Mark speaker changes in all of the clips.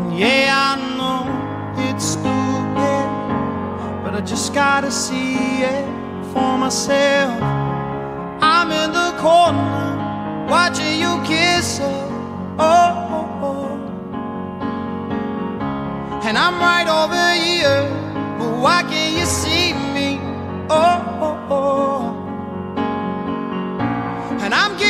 Speaker 1: And yeah, I know it's stupid, but I just gotta see it for myself. I'm in the corner watching you kiss her. Oh, oh, oh. and I'm right over here, but why can't you see me? Oh, oh, oh. and I'm giving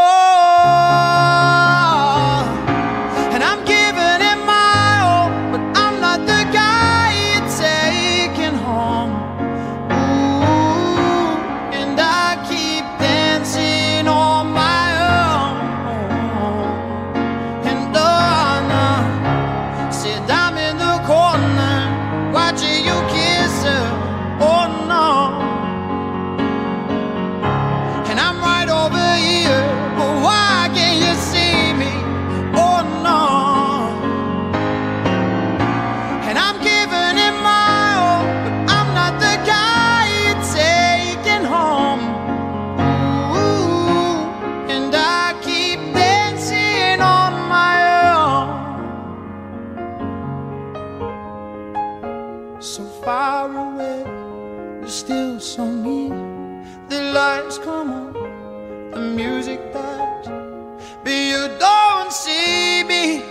Speaker 1: So me. The lights come on, the music dies, but you don't see me.